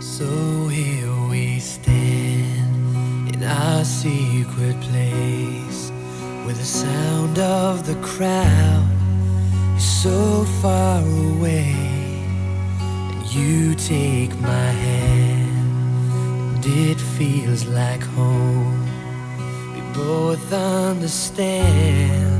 So here we stand in our secret place where the sound of the crowd is so far away. And you take my hand, and it feels like home. We both understand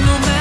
número